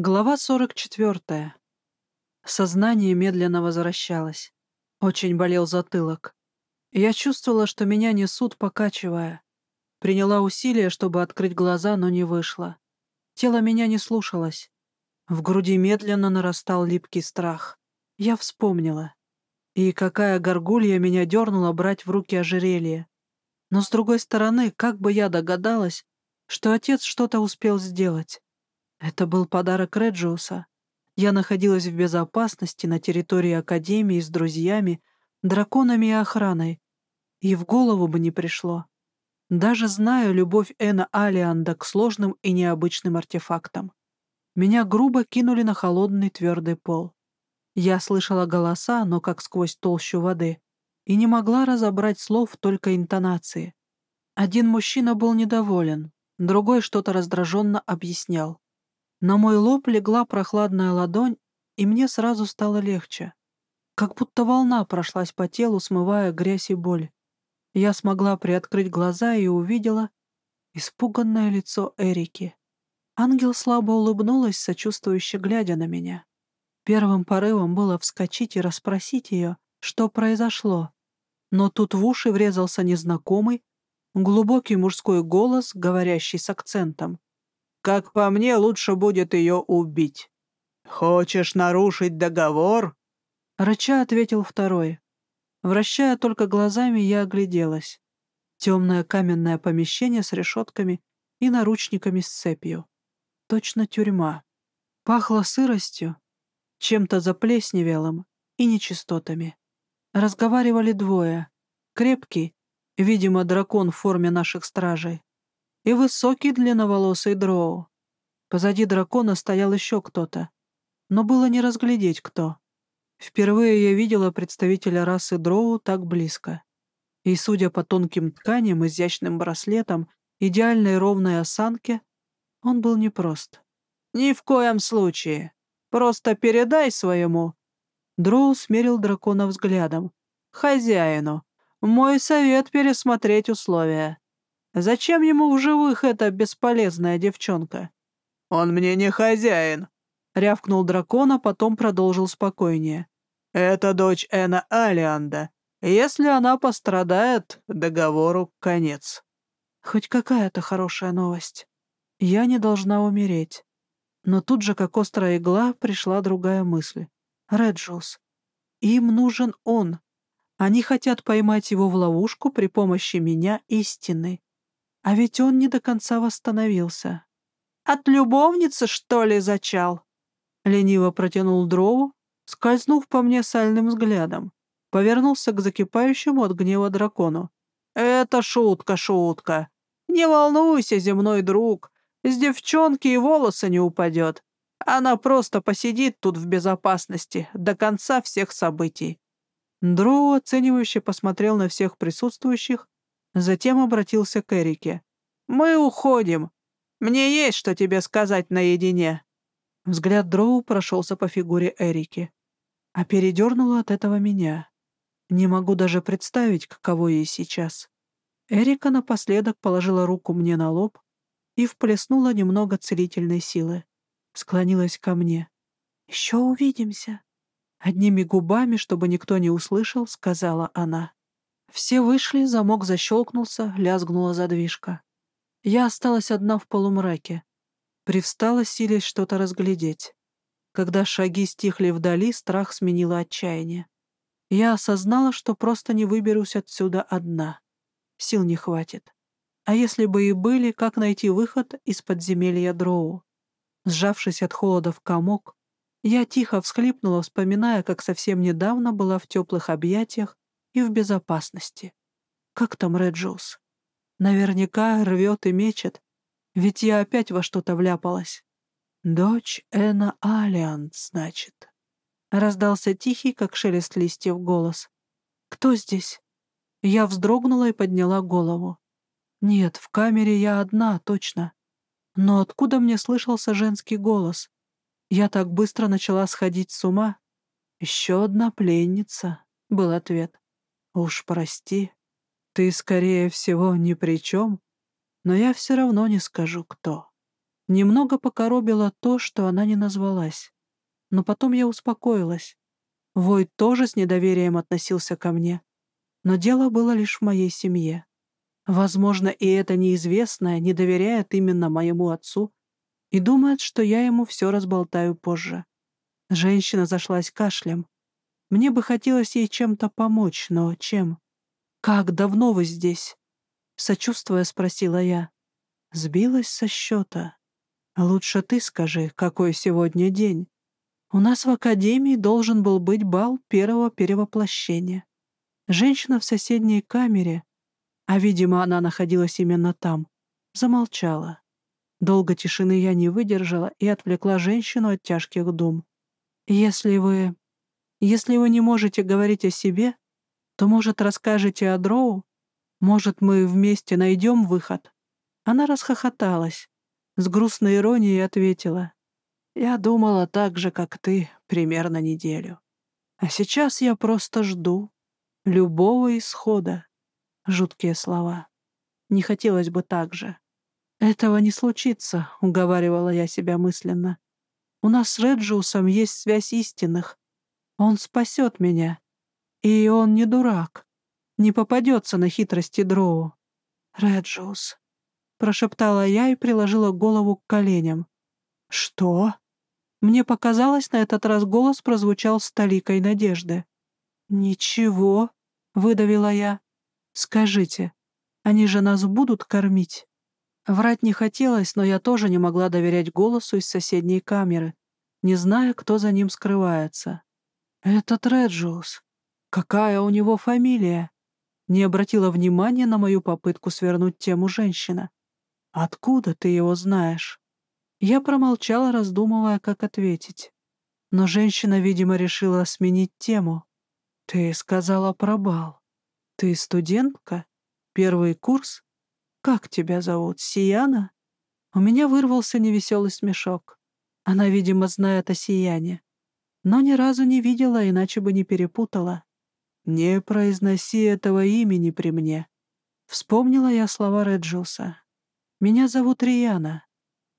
Глава 44. Сознание медленно возвращалось. Очень болел затылок. Я чувствовала, что меня несут, покачивая. Приняла усилия, чтобы открыть глаза, но не вышло. Тело меня не слушалось. В груди медленно нарастал липкий страх. Я вспомнила. И какая горгулья меня дернула брать в руки ожерелье. Но, с другой стороны, как бы я догадалась, что отец что-то успел сделать. Это был подарок Реджиуса. Я находилась в безопасности на территории Академии с друзьями, драконами и охраной. И в голову бы не пришло. Даже зная любовь Эна Алианда к сложным и необычным артефактам. Меня грубо кинули на холодный твердый пол. Я слышала голоса, но как сквозь толщу воды, и не могла разобрать слов только интонации. Один мужчина был недоволен, другой что-то раздраженно объяснял. На мой лоб легла прохладная ладонь, и мне сразу стало легче. Как будто волна прошлась по телу, смывая грязь и боль. Я смогла приоткрыть глаза и увидела испуганное лицо Эрики. Ангел слабо улыбнулась, сочувствующе глядя на меня. Первым порывом было вскочить и расспросить ее, что произошло. Но тут в уши врезался незнакомый, глубокий мужской голос, говорящий с акцентом. Как по мне, лучше будет ее убить. Хочешь нарушить договор? Рыча ответил второй. Вращая только глазами, я огляделась. Темное каменное помещение с решетками и наручниками с цепью. Точно тюрьма. Пахло сыростью, чем-то заплесневелым и нечистотами. Разговаривали двое. Крепкий, видимо, дракон в форме наших стражей, и высокий длинноволосый дроу. Позади дракона стоял еще кто-то, но было не разглядеть кто. Впервые я видела представителя расы дроу так близко. И, судя по тонким тканям, изящным браслетам, идеальной ровной осанке, он был непрост. «Ни в коем случае. Просто передай своему...» Дроу смерил дракона взглядом. «Хозяину. Мой совет пересмотреть условия. Зачем ему в живых эта бесполезная девчонка? Он мне не хозяин, рявкнул дракон, а потом продолжил спокойнее. Это дочь Эна Алианда. Если она пострадает, договору конец. Хоть какая-то хорошая новость. Я не должна умереть. Но тут же, как острая игла, пришла другая мысль. Реджус. Им нужен он. Они хотят поймать его в ловушку при помощи меня истины. А ведь он не до конца восстановился. «От любовницы, что ли, зачал?» Лениво протянул дрову, скользнув по мне сальным взглядом. Повернулся к закипающему от гнева дракону. «Это шутка, шутка. Не волнуйся, земной друг. С девчонки и волоса не упадет. Она просто посидит тут в безопасности до конца всех событий». Дроу оценивающе посмотрел на всех присутствующих, Затем обратился к Эрике. «Мы уходим. Мне есть что тебе сказать наедине». Взгляд Дроу прошелся по фигуре Эрики, а передернуло от этого меня. Не могу даже представить, каково ей сейчас. Эрика напоследок положила руку мне на лоб и вплеснула немного целительной силы. Склонилась ко мне. «Еще увидимся». Одними губами, чтобы никто не услышал, сказала она. Все вышли, замок защелкнулся, лязгнула задвижка. Я осталась одна в полумраке. Привстала, силясь что-то разглядеть. Когда шаги стихли вдали, страх сменило отчаяние. Я осознала, что просто не выберусь отсюда одна. Сил не хватит. А если бы и были, как найти выход из подземелья Дроу? Сжавшись от холода в комок, я тихо всхлипнула, вспоминая, как совсем недавно была в теплых объятиях и в безопасности. Как там Реджус? Наверняка рвет и мечет, ведь я опять во что-то вляпалась. Дочь Эна Алиант, значит. Раздался тихий, как шелест листьев, голос. «Кто здесь?» Я вздрогнула и подняла голову. Нет, в камере я одна, точно. Но откуда мне слышался женский голос? Я так быстро начала сходить с ума. «Еще одна пленница», — был ответ. Уж прости, ты, скорее всего, ни при чем, но я все равно не скажу, кто. Немного покоробило то, что она не назвалась. Но потом я успокоилась. Войт тоже с недоверием относился ко мне. Но дело было лишь в моей семье. Возможно, и это неизвестное не доверяет именно моему отцу и думает, что я ему все разболтаю позже. Женщина зашлась кашлем. Мне бы хотелось ей чем-то помочь, но чем? «Как давно вы здесь?» Сочувствуя, спросила я. Сбилась со счета. «Лучше ты скажи, какой сегодня день?» «У нас в академии должен был быть бал первого перевоплощения. Женщина в соседней камере, а, видимо, она находилась именно там, замолчала. Долго тишины я не выдержала и отвлекла женщину от тяжких дум. «Если вы... если вы не можете говорить о себе, то, может, расскажете о Дроу? Может, мы вместе найдем выход?» Она расхохоталась, с грустной иронией ответила. «Я думала так же, как ты, примерно неделю. А сейчас я просто жду любого исхода». Жуткие слова. Не хотелось бы так же. «Этого не случится», — уговаривала я себя мысленно. «У нас с Реджиусом есть связь истинных. Он спасет меня, и он не дурак, не попадется на хитрости Дроу. «Реджиус», — прошептала я и приложила голову к коленям. «Что?» Мне показалось, на этот раз голос прозвучал с толикой надежды. «Ничего», — выдавила я. «Скажите, они же нас будут кормить?» Врать не хотелось, но я тоже не могла доверять голосу из соседней камеры, не зная, кто за ним скрывается. «Это Реджиус. Какая у него фамилия? Не обратила внимания на мою попытку свернуть тему женщина. Откуда ты его знаешь? Я промолчала, раздумывая, как ответить. Но женщина, видимо, решила сменить тему. Ты сказала про бал. Ты студентка? Первый курс? Как тебя зовут? Сияна? У меня вырвался невеселый смешок. Она, видимо, знает о сиянии. Но ни разу не видела, иначе бы не перепутала. «Не произноси этого имени при мне», — вспомнила я слова Реджуса. «Меня зовут Рияна.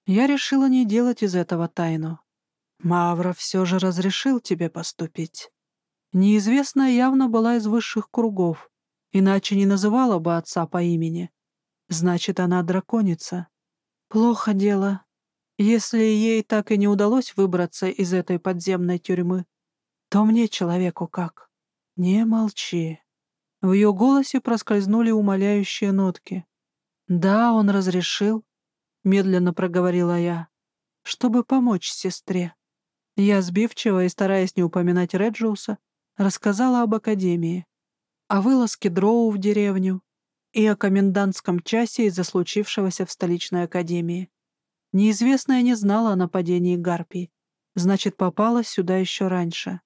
Я решила не делать из этого тайну. Мавра все же разрешил тебе поступить. Неизвестная явно была из высших кругов, иначе не называла бы отца по имени. Значит, она драконица. Плохо дело. Если ей так и не удалось выбраться из этой подземной тюрьмы, то мне, человеку, как?» «Не молчи». В ее голосе проскользнули умоляющие нотки. «Да, он разрешил», — медленно проговорила я, — «чтобы помочь сестре». Я сбивчиво и, стараясь не упоминать Реджиуса, рассказала об Академии, о вылазке Дроу в деревню и о комендантском часе из-за случившегося в столичной Академии. Неизвестная не знала о нападении Гарпий, значит, попала сюда еще раньше.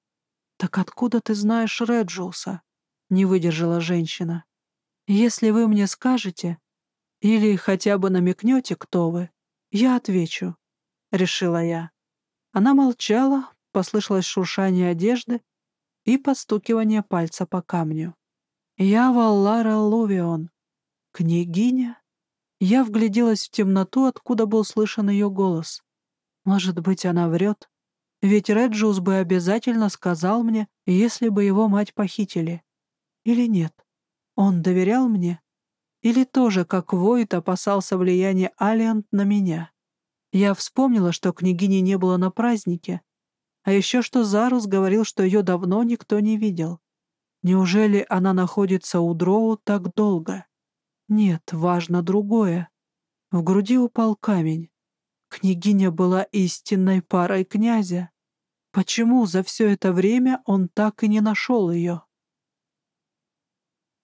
«Так откуда ты знаешь Реджулса?» — не выдержала женщина. «Если вы мне скажете или хотя бы намекнете, кто вы, я отвечу», — решила я. Она молчала, послышалось шуршание одежды и постукивание пальца по камню. «Я Валлара Лувион. Княгиня?» Я вгляделась в темноту, откуда был слышен ее голос. Может быть, она врет? Ведь Реджиус бы обязательно сказал мне, если бы его мать похитили. Или нет? Он доверял мне? Или тоже, как Войт, опасался влияния Алиант на меня? Я вспомнила, что княгини не было на празднике, а еще что Зарус говорил, что ее давно никто не видел. Неужели она находится у Дроу так долго? Нет, важно другое. В груди упал камень. Княгиня была истинной парой князя. Почему за все это время он так и не нашел ее?